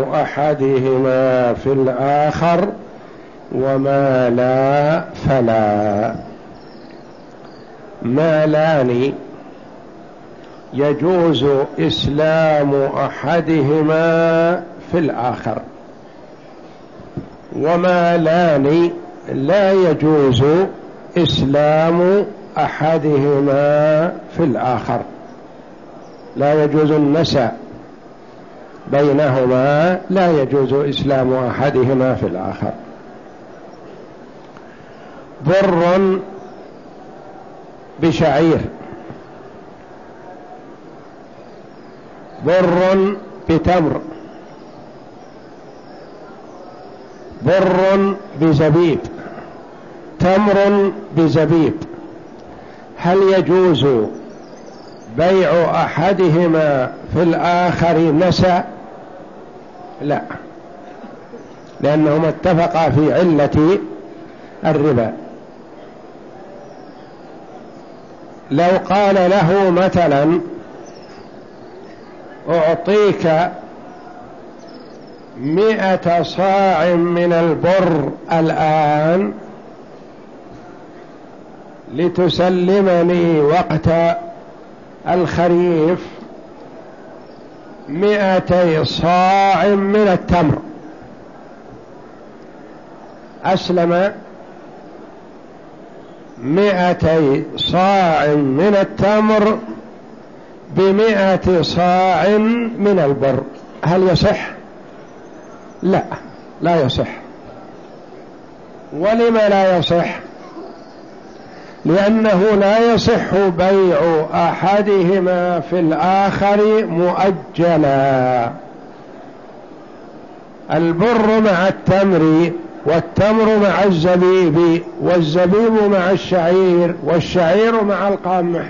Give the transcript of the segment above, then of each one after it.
أحدهما في الآخر وما لا فلا. مالان. يجوز إسلام أحدهما في الآخر. ومالان. لا يجوز إسلام أحدهما في الآخر. لا يجوز النساء. بينهما لا يجوز إسلام أحدهما في الآخر. بر بشعير. بر بتمر. بر بزبيب. تمر بزبيب. هل يجوز بيع أحدهما في الآخر نسى لا. لأنهما اتفقا في علة الربا. لو قال له مثلا أعطيك مئة صاع من البر الآن لتسلمني وقت الخريف مئتي صاع من التمر. أسلم مئتي صاع من التمر بمئة صاع من البر. هل يصح؟ لا لا يصح. ولم لا يصح؟ لأنه لا يصح بيع أحدهما في الآخر مؤجلا. البر مع التمر والتمر مع الزبيب والزبيب مع الشعير والشعير مع القمح.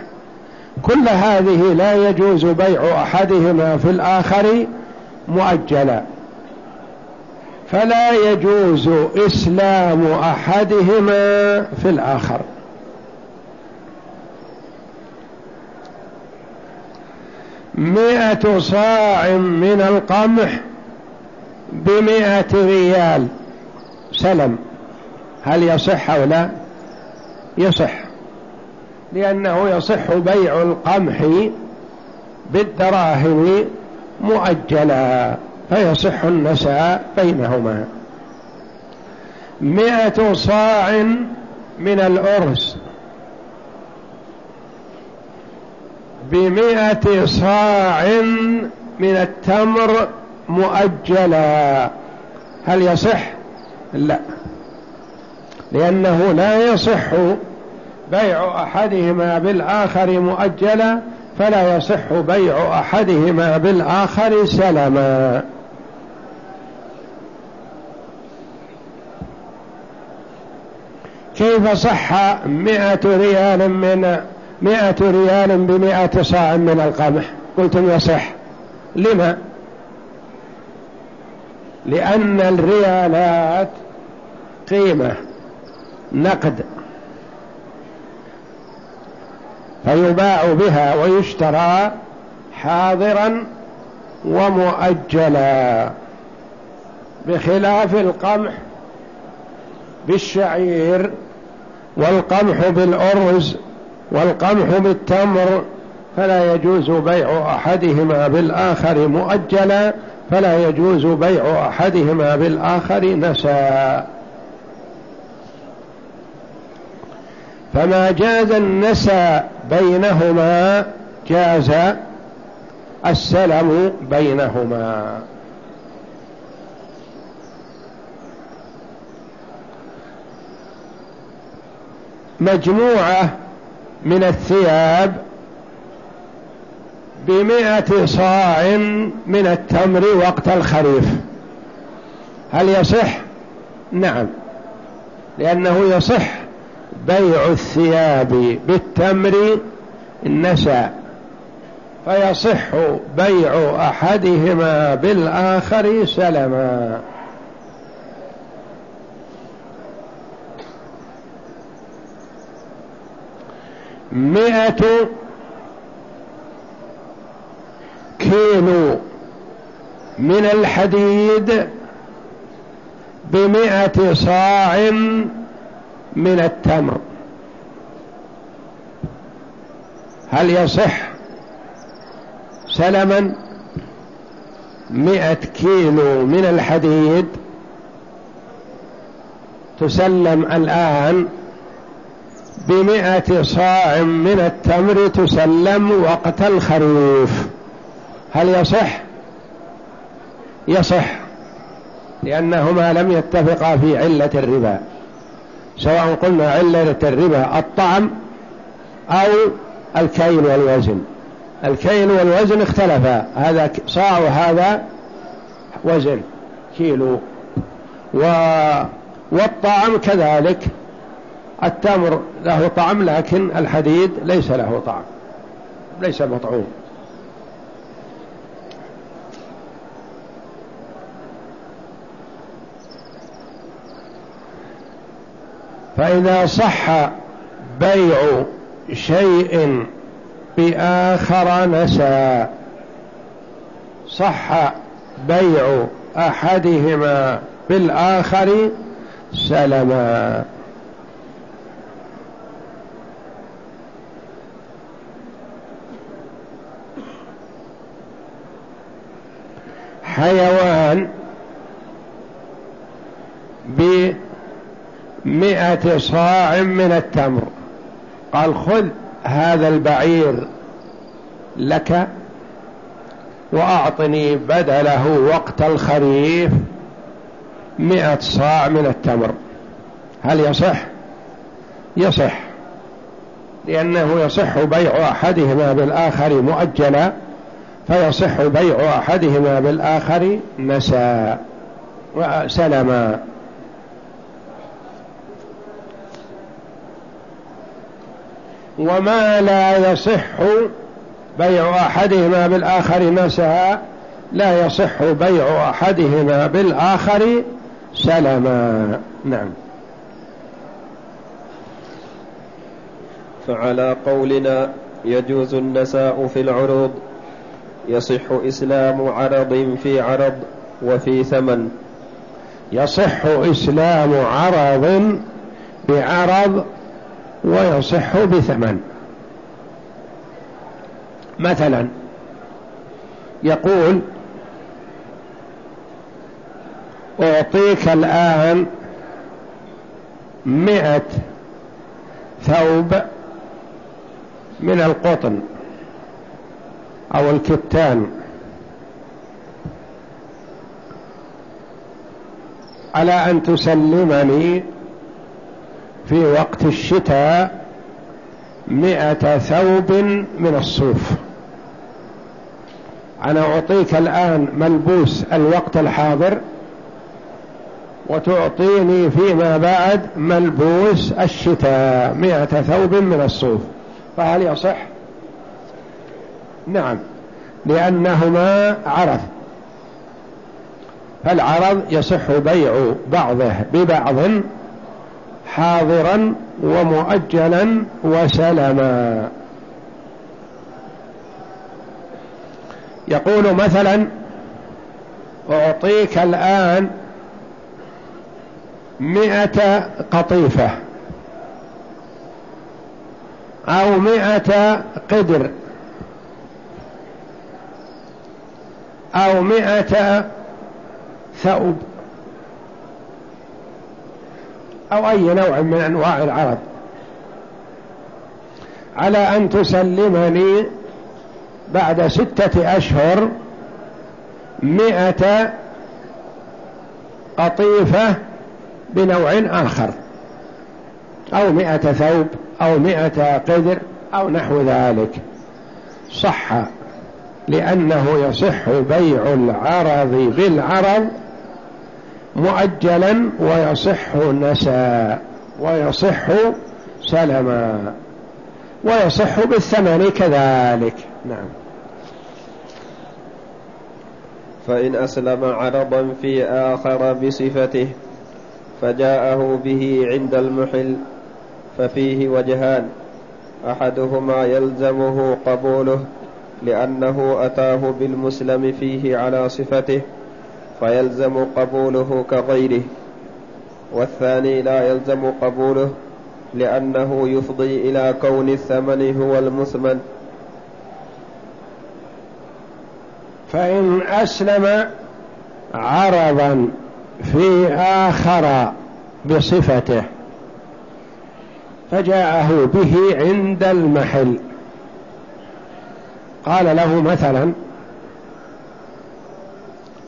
كل هذه لا يجوز بيع أحدهما في الآخر مؤجلا. فلا يجوز إسلام أحدهما في الآخر. مئة صاع من القمح بمئة ريال. سلم. هل يصح أو لا؟ يصح. لأنه يصح بيع القمح بالدراهم مؤجلا فيصح النساء بينهما. مئة صاع من الأرز بمئة صاع من التمر مؤجلا. هل يصح؟ لا. لأنه لا يصح بيع أحدهما بالآخر مؤجلا فلا يصح بيع أحدهما بالآخر سلما. كيف صح مئة ريال من مئة ريال بمئة صاع من القمح. قلتم يصح. لما؟ لأن الريالات قيمة نقد. فيباع بها ويشترى حاضرا ومؤجلا. بخلاف القمح بالشعير والقمح بالأرز والقمح بالتمر فلا يجوز بيع أحدهما بالآخر مؤجلا فلا يجوز بيع أحدهما بالآخر نساء. فما جاز النسى بينهما جاز السلم بينهما. مجموعة من الثياب بمئة صاع من التمر وقت الخريف. هل يصح؟ نعم. لأنه يصح بيع الثياب بالتمر النساء فيصح بيع أحدهما بالآخر سلما. مئة كيلو من الحديد بمئة صاع من التمر. هل يصح سلما مئة كيلو من الحديد تسلم الآن بمئة صاع من التمر تسلم وقت الخريف هل يصح؟ يصح لأنهما لم يتفقا في علة الربا. سواء قلنا علة الربا الطعم أو الكيل والوزن. الكيل والوزن اختلفا. هذا صاع وهذا وزن كيلو. و والطعم كذلك. التمر له طعم لكن الحديد ليس له طعم ليس مطعوم. فإذا صح بيع شيء بآخر نسى صح بيع أحدهما بالآخر سلما. حيوان بمئة صاع من التمر. قال خذ هذا البعير لك وأعطني بدله وقت الخريف مئة صاع من التمر. هل يصح؟ يصح لأنه يصح بيع أحدهما بالآخر مؤجلا فيصح بيع أحدهما بالآخر نسى وسلما وما لا يصح بيع أحدهما بالآخر نسى لا يصح بيع أحدهما بالآخر سلما نعم. فعلى قولنا يجوز النساء في العروض يصح إسلام عرض في عرض وفي ثمن. يصح إسلام عرض بعرض ويصح بثمن. مثلا يقول أعطيك الآن مئة ثوب من القطن. أو الكتان على أن تسلمني في وقت الشتاء مئة ثوب من الصوف. أنا أعطيك الآن ملبوس الوقت الحاضر وتعطيني فيما بعد ملبوس الشتاء مئة ثوب من الصوف. فهل يصح؟ نعم. لأنهما عرض. فالعرض يصح بيع بعضه ببعض حاضرا ومؤجلا وسلما يقول مثلا أعطيك الآن مئة قطيفة أو مئة قدر. أو مئة ثوب. أو أي نوع من أنواع العرض على أن تسلمني بعد ستة أشهر مئة قطيفة بنوع آخر. أو مئة ثوب أو مئة قدر أو نحو ذلك. صح. لأنه يصح بيع العرض بالعرض مؤجلا ويصح نسا ويصح سلما ويصح بالثمن كذلك. نعم. فإن أسلم عرضا في آخر بصفته فجاءه به عند المحل ففيه وجهان أحدهما يلزمه قبوله لأنه أتاه بالمسلم فيه على صفته فيلزم قبوله كغيره. والثاني لا يلزم قبوله لأنه يفضي إلى كون الثمن هو المثمن. فإن أسلم عرضا في آخر بصفته فجاءه به عند المحل. قال له مثلا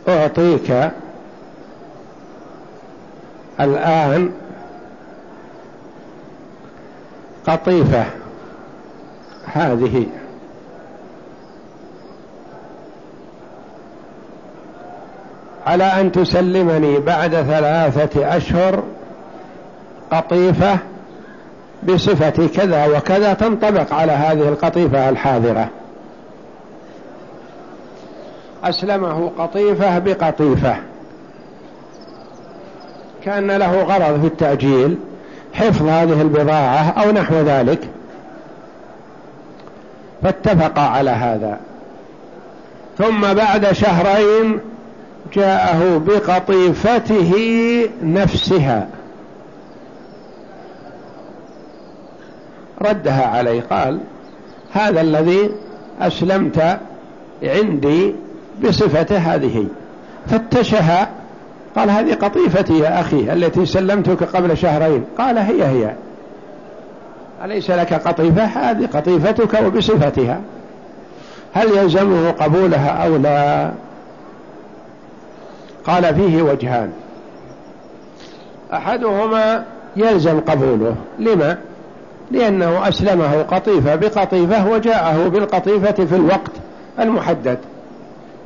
أعطيك الآن قطيفة هذه. على أن تسلمني بعد ثلاثة أشهر قطيفة بصفة كذا وكذا تنطبق على هذه القطيفة الحاضرة. أسلمه قطيفة بقطيفة. كأن له غرض في التأجيل حفظ هذه البضاعة أو نحو ذلك. فاتفق على هذا. ثم بعد شهرين جاءه بقطيفته نفسها. ردها عليه قال هذا الذي أسلمت عندي بصفته هذه. فتشها قال هذه قطيفتي يا أخي التي سلمتك قبل شهرين. قال هي هي. أليس لك قطيفة؟ هذه قطيفتك وبصفتها. هل يلزمه قبولها أو لا؟ قال فيه وجهان. أحدهما يلزم قبوله. لما؟ لأنه أسلمه قطيفة بقطيفة وجاءه بالقطيفة في الوقت المحدد.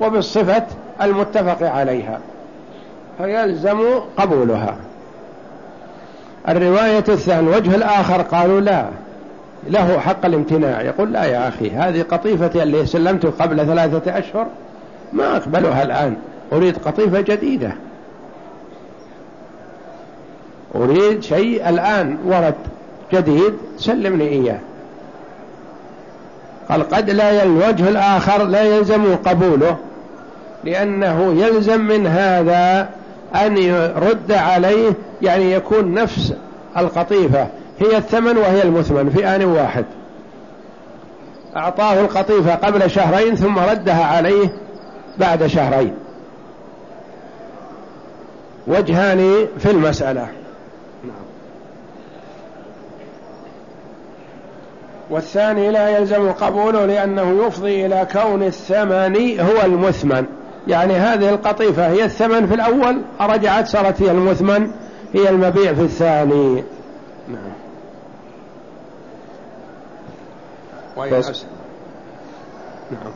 وبالصفة المتفق عليها فيلزم قبولها. الرواية الثانية الوجه الآخر قالوا لا له حق الامتناع. يقول لا يا أخي هذه قطيفتي اللي سلمته قبل ثلاثة أشهر ما أقبلها الآن. أريد قطيفة جديدة. أريد شيء الآن ورد جديد سلمني إياه. قال قد لا الوجه الآخر لا يلزم قبوله. لأنه يلزم من هذا أن يرد عليه يعني يكون نفس القطيفة هي الثمن وهي المثمن في آن واحد. أعطاه القطيفة قبل شهرين ثم ردها عليه بعد شهرين. وجهان في المسألة. والثاني لا يلزم قبوله لأنه يفضي إلى كون الثمن هو المثمن. يعني هذه القطيفة هي الثمن في الأول رجعت صارت هي المثمن هي المبيع في الثاني. نعم. وإن أسلم. نعم.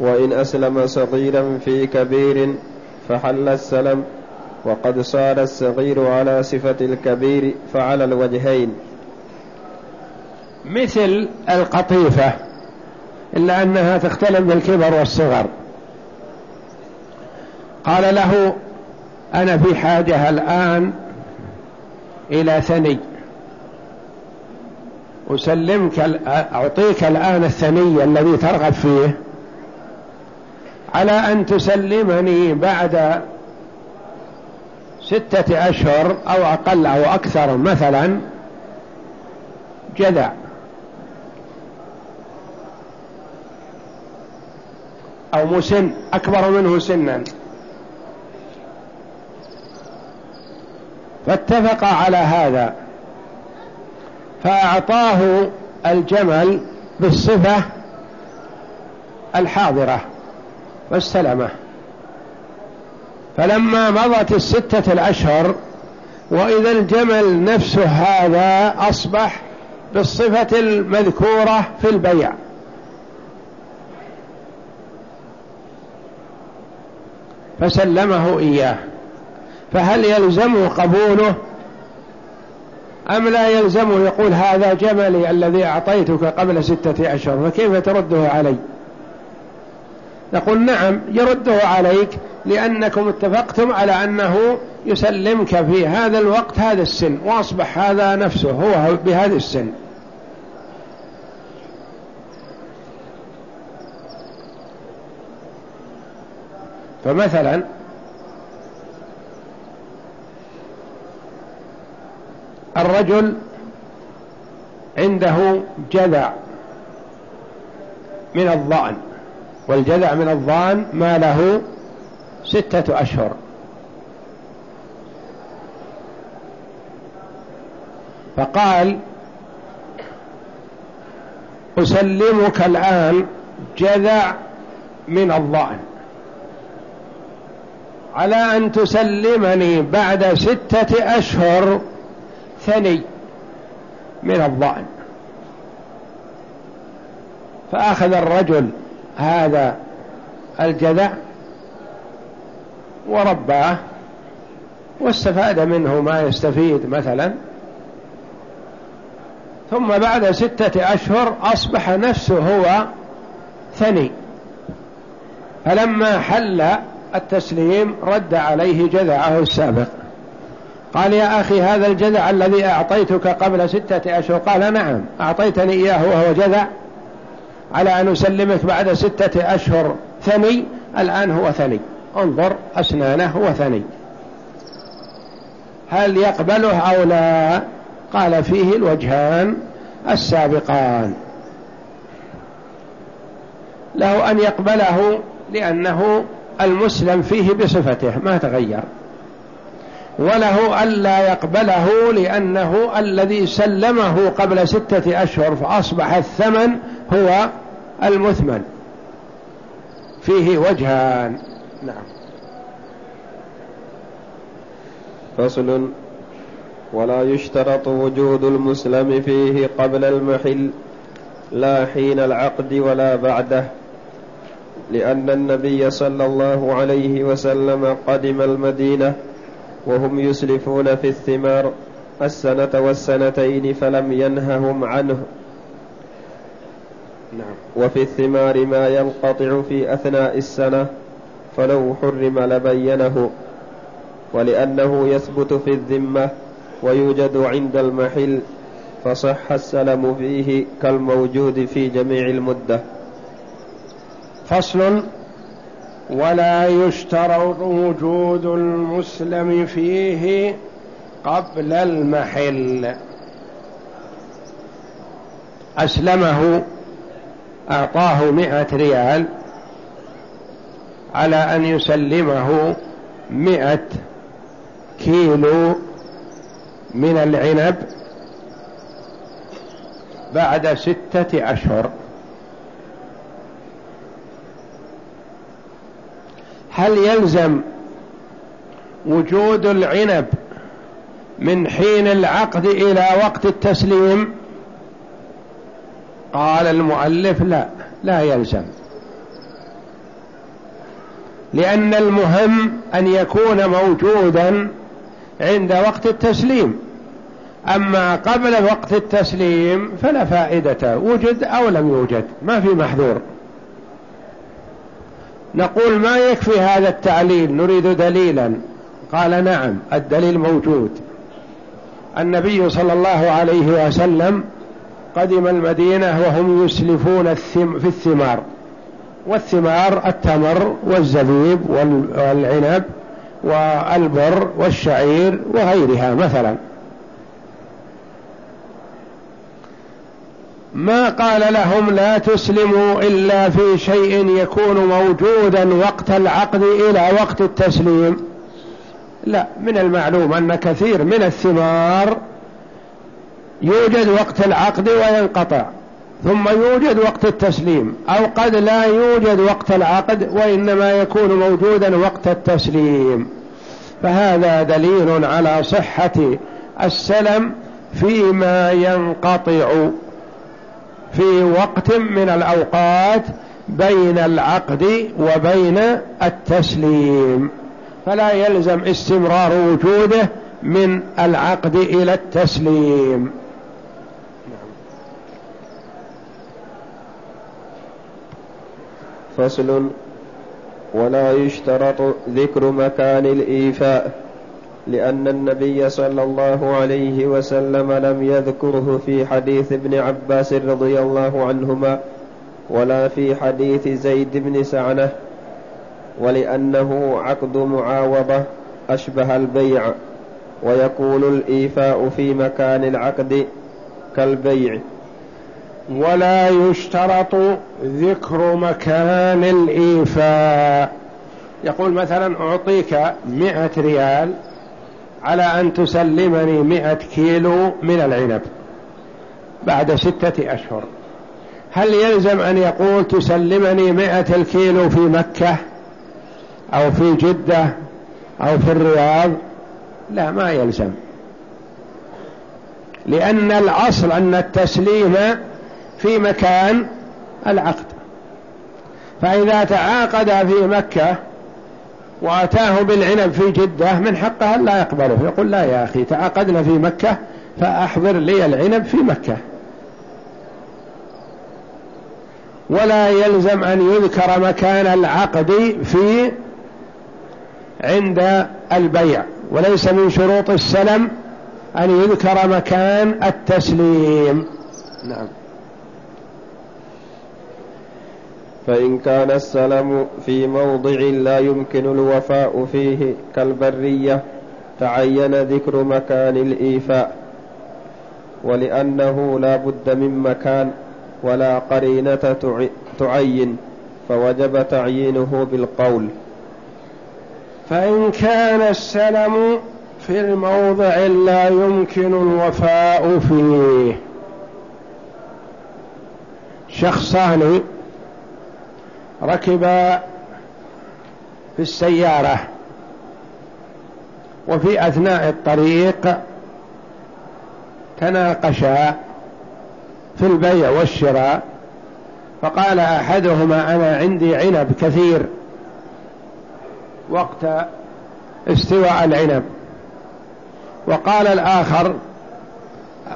وإن أسلم صغيرا في كبير فحل السلم وقد صار الصغير على صفة الكبير فعلى الوجهين. مثل القطيفة إلا أنها تختلف بالكبر والصغر. قال له أنا في حاجة الآن إلى ثني. أسلمك أعطيك الآن الثني الذي ترغب فيه. على أن تسلمني بعد ستة أشهر أو أقل أو أكثر مثلا جذع. أو مسن أكبر منه سنا. فاتفق على هذا. فأعطاه الجمل بالصفة الحاضرة واستلمه فلما مضت الستة الأشهر وإذا الجمل نفسه هذا أصبح بالصفة المذكورة في البيع. فسلمه إياه. فهل يلزم قبوله أم لا يلزم يقول هذا جملي الذي أعطيتك قبل ستة أشهر فكيف ترده علي؟ نقول نعم يرده عليك لأنكم اتفقتم على أنه يسلمك في هذا الوقت هذا السن وأصبح هذا نفسه هو بهذا السن. فمثلا الرجل عنده جذع من الضأن والجذع من الضأن ما له ستة أشهر. فقال أسلمك الآن جذع من الضأن. على أن تسلمني بعد ستة أشهر ثني من الضأن فأخذ الرجل هذا الجذع ورباه واستفاد منه ما يستفيد مثلا. ثم بعد ستة أشهر أصبح نفسه هو ثني. فلما حل التسليم رد عليه جذعه السابق. قال يا أخي هذا الجذع الذي أعطيتك قبل ستة أشهر. قال نعم أعطيتني إياه وهو جذع على أن أسلمك بعد ستة أشهر ثني. الآن هو ثني. انظر أسنانه هو ثني. هل يقبله أو لا؟ قال فيه الوجهان السابقان. له أن يقبله لأنه المسلم فيه بصفته ما تغير. وله ألا يقبله لأنه الذي سلمه قبل ستة أشهر فأصبح الثمن هو المثمن. فيه وجهان. نعم. فصل. ولا يشترط وجود المسلم فيه قبل المحل لا حين العقد ولا بعده لأن النبي صلى الله عليه وسلم قدم المدينة وهم يسلفون في الثمار السنة والسنتين فلم ينههم عنه نعم. وفي الثمار ما ينقطع في أثناء السنة فلو حرم لبينه ولأنه يثبت في الذمة ويوجد عند المحل فصح السلم فيه كالموجود في جميع المدة فصل ولا يشترط وجود المسلم فيه قبل المحل. أسلمه أعطاه مئة ريال على أن يسلمه مئة كيلو من العنب بعد ستة أشهر. هل يلزم وجود العنب من حين العقد إلى وقت التسليم؟ قال المؤلف لا لا يلزم. لأن المهم أن يكون موجودا عند وقت التسليم. أما قبل وقت التسليم فلا فائدة وجد أو لم يوجد ما في محذور. نقول ما يكفي هذا التعليل نريد دليلا. قال نعم الدليل موجود. النبي صلى الله عليه وسلم قدم المدينة وهم يسلفون في الثمار. والثمار التمر والزبيب والعنب والبر والشعير وغيرها مثلا. ما قال لهم لا تسلموا إلا في شيء يكون موجودا وقت العقد إلى وقت التسليم. لا من المعلوم أن كثير من الثمار يوجد وقت العقد وينقطع ثم يوجد وقت التسليم أو قد لا يوجد وقت العقد وإنما يكون موجودا وقت التسليم. فهذا دليل على صحة السلم فيما ينقطع. في وقت من الأوقات بين العقد وبين التسليم. فلا يلزم استمرار وجوده من العقد إلى التسليم. فصل. ولا يشترط ذكر مكان الإيفاء. لأن النبي صلى الله عليه وسلم لم يذكره في حديث ابن عباس رضي الله عنهما ولا في حديث زيد بن سعنة ولأنه عقد معاوضة أشبه البيع ويكون الإيفاء في مكان العقد كالبيع. ولا يشترط ذكر مكان الإيفاء. يقول مثلا أعطيك مئة ريال على أن تسلمني مئة كيلو من العنب بعد ستة أشهر. هل يلزم أن يقول تسلمني مئة الكيلو في مكة أو في جدة أو في الرياض؟ لا ما يلزم. لأن الأصل أن التسليم في مكان العقد. فإذا تعاقد في مكة وأتاه بالعنب في جدة من حقه لا يقبله. يقول لا يا أخي تعاقدنا في مكة فأحضر لي العنب في مكة. ولا يلزم أن يذكر مكان العقد في عند البيع. وليس من شروط السلم أن يذكر مكان التسليم. نعم. فإن كان السلم في موضع لا يمكن الوفاء فيه كالبرية تعين ذكر مكان الإيفاء ولأنه لا بد من مكان ولا قرينة تعين فوجب تعيينه بالقول. فإن كان السلم في الموضع لا يمكن الوفاء فيه. شخصان ركبا في السيارة وفي أثناء الطريق تناقشا في البيع والشراء فقال أحدهما أنا عندي عنب كثير وقت استواء العنب وقال الآخر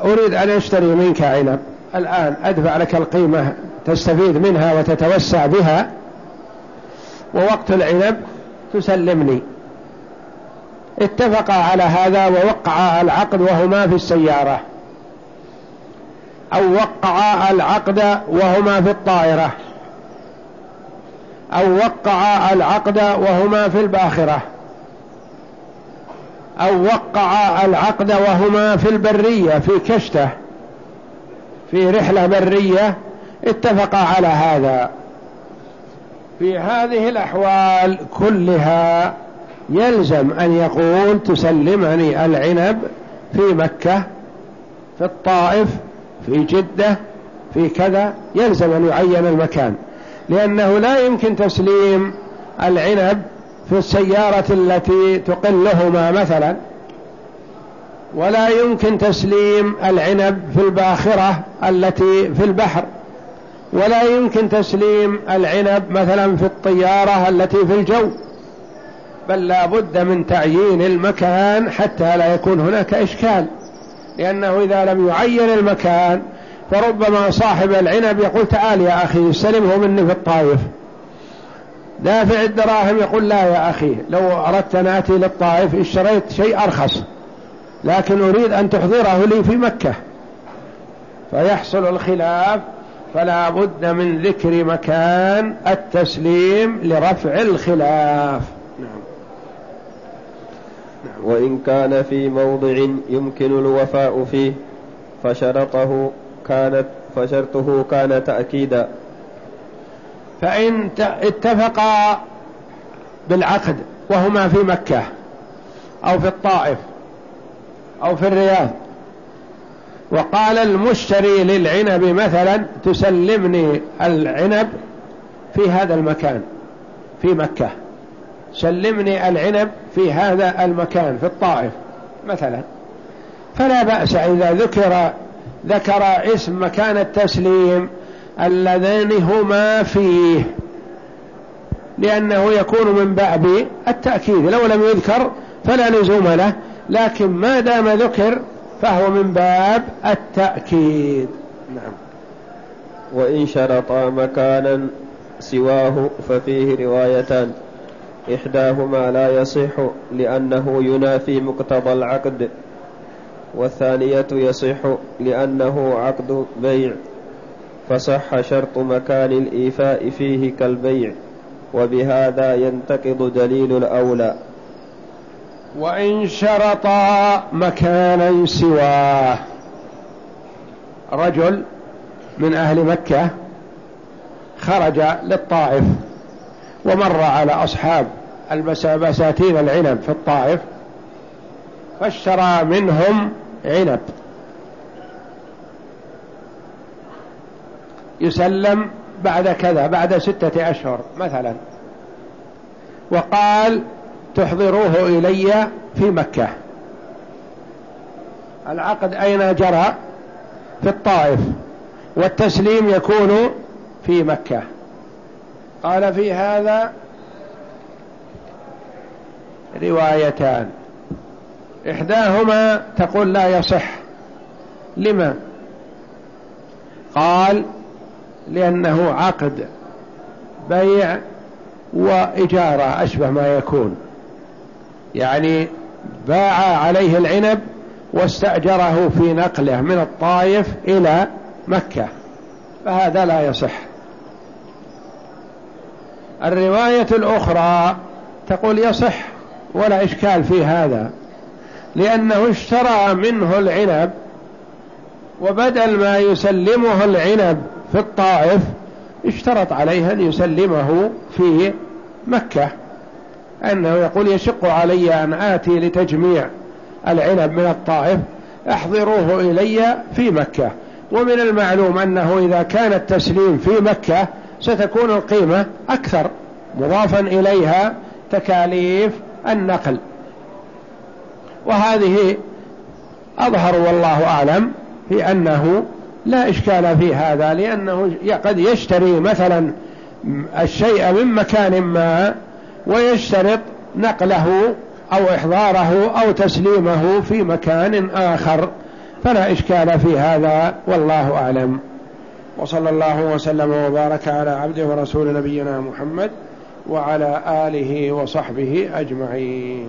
أريد أن أشتري منك عنب الآن أدفع لك القيمة تستفيد منها وتتوسع بها. ووقت العنب تسلمني. اتفقا على هذا ووقعا العقد وهما في السيارة. أو وقعا العقد وهما في الطائرة. أو وقعا العقد وهما في الباخرة. أو وقعا العقد وهما في البرية في كشته في رحلة برية. اتفقا على هذا. في هذه الأحوال كلها يلزم أن يقول تسلمني العنب في مكة في الطائف في جدة في كذا يلزم أن يعين المكان. لأنه لا يمكن تسليم العنب في السيارة التي تقلهما مثلا ولا يمكن تسليم العنب في الباخرة التي في البحر. ولا يمكن تسليم العنب مثلا في الطيارة التي في الجو بل لا بد من تعيين المكان حتى لا يكون هناك إشكال لأنه إذا لم يعين المكان فربما صاحب العنب يقول تعال يا أخي استلمه مني في الطائف. دافع الدراهم يقول لا يا أخي لو أردت أن آتي للطائف اشتريت شيء أرخص لكن أريد أن تحضره لي في مكة. فيحصل الخلاف فلا بد من ذكر مكان التسليم لرفع الخلاف نعم. نعم. وإن كان في موضع يمكن الوفاء فيه فشرطه كانت فشرطه كان تأكيدا فإن اتفقا بالعقد وهما في مكة أو في الطائف أو في الرياض وقال المشتري للعنب مثلا تسلمني العنب في هذا المكان في مكة. سلمني العنب في هذا المكان في الطائف مثلا. فلا بأس إذا ذكر ذكر اسم مكان التسليم اللذان هما فيه. لأنه يكون من باب التأكيد لو لم يذكر فلا لزوم له. لكن ما دام ذكر فهو من باب التأكيد. نعم. وإن شرطا مكانا سواه ففيه روايتان. إحداهما لا يصح لأنه ينافي مقتضى العقد والثانية يصح لأنه عقد بيع. فصح شرط مكان الإيفاء فيه كالبيع وبهذا ينتقض دليل الأولى. وإن شرطا مكانا سواه. رجل من أهل مكة خرج للطائف ومر على أصحاب البساتين العنب في الطائف فاشترى منهم عنب. يسلم بعد كذا بعد ستة أشهر مثلا. وقال تحضروه إلي في مكة. العقد أين جرى؟ في الطائف والتسليم يكون في مكة. قال في هذا روايتان. إحداهما تقول لا يصح. لما؟ قال لأنه عقد بيع وإجارة أشبه ما يكون. يعني باع عليه العنب واستأجره في نقله من الطائف إلى مكة. فهذا لا يصح. الرواية الأخرى تقول يصح ولا إشكال في هذا لأنه اشترى منه العنب وبدل ما يسلمه العنب في الطائف اشترط عليه أن يسلمه في مكة. أنه يقول يشق علي أن آتي لتجميع العنب من الطائف أحضروه إلي في مكة. ومن المعلوم أنه إذا كان التسليم في مكة ستكون القيمة أكثر مضافا إليها تكاليف النقل. وهذه أظهر والله أعلم في أنه لا إشكال في هذا لأنه قد يشتري مثلا الشيء من مكان ما ويشترط نقله أو إحضاره أو تسليمه في مكان آخر. فلا إشكال في هذا والله أعلم. وصلى الله وسلم وبارك على عبده ورسول نبينا محمد وعلى آله وصحبه أجمعين.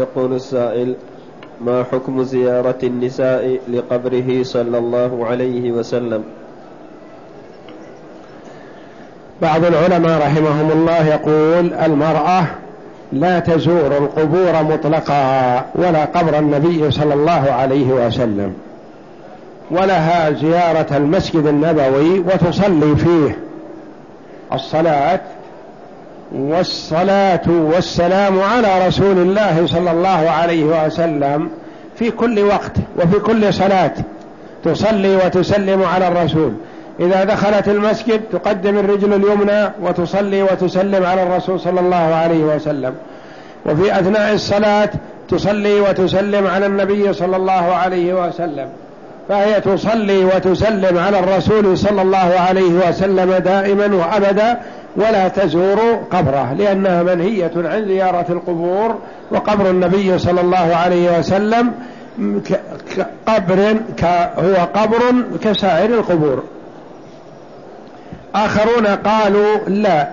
يقول السائل ما حكم زيارة النساء لقبره صلى الله عليه وسلم؟ بعض العلماء رحمهم الله يقول المرأة لا تزور القبور مطلقا ولا قبر النبي صلى الله عليه وسلم ولها زيارة المسجد النبوي وتصلي فيه. الصلاة والصلاة والسلام على رسول الله صلى الله عليه وسلم في كل وقت وفي كل صلاة. تصلي وتسلم على الرسول. إذا دخلت المسجد تقدم الرجل اليمنى وتصلي وتسلم على الرسول صلى الله عليه وسلم. وفي أثناء الصلاة تصلي وتسلم على النبي صلى الله عليه وسلم. فهي تصلي وتسلم على الرسول صلى الله عليه وسلم دائما وأبدا ولا تزوروا قبره لأنها منهية عن زيارة القبور وقبر النبي صلى الله عليه وسلم قبر هو قبر كسائر القبور. آخرون قالوا لا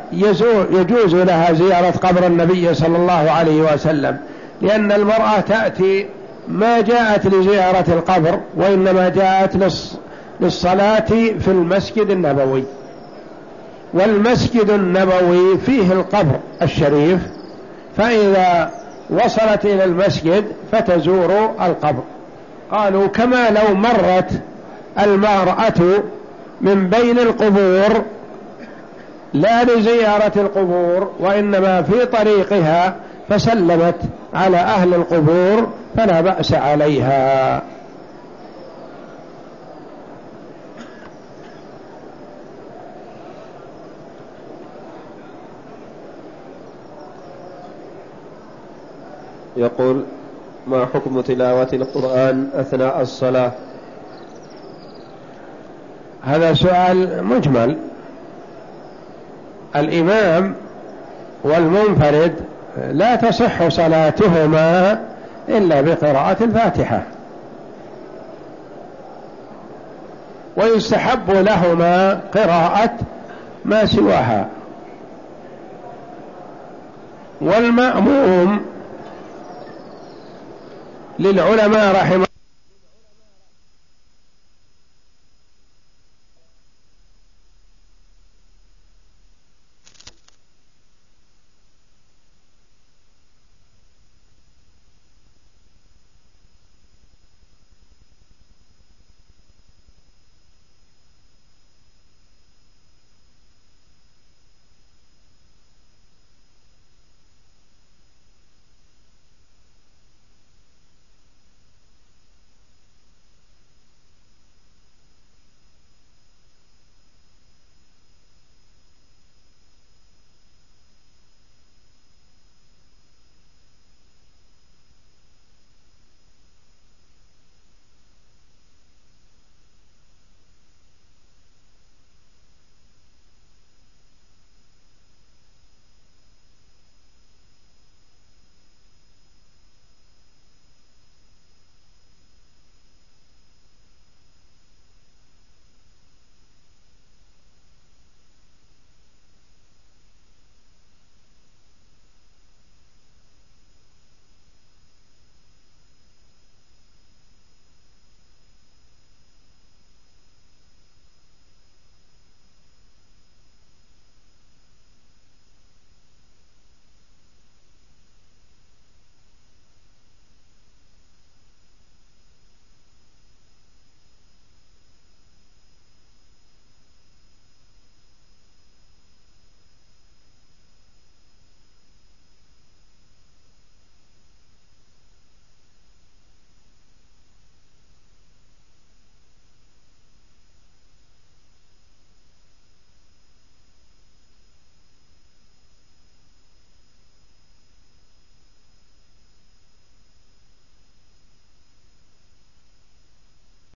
يجوز لها زيارة قبر النبي صلى الله عليه وسلم لأن المرأة تأتي ما جاءت لزيارة القبر وإنما جاءت للصلاة في المسجد النبوي. والمسجد النبوي فيه القبر الشريف فإذا وصلت إلى المسجد فتزور القبر. قالوا كما لو مرت المرأة من بين القبور لا لزيارة القبور وإنما في طريقها فسلمت على أهل القبور فلا بأس عليها. يقول ما حكم تلاوة القرآن أثناء الصلاة؟ هذا سؤال مجمل. الإمام والمنفرد لا تصح صلاتهما إلا بقراءة الفاتحة. ويستحب لهما قراءة ما سواها. والمأموم للعلماء رحمه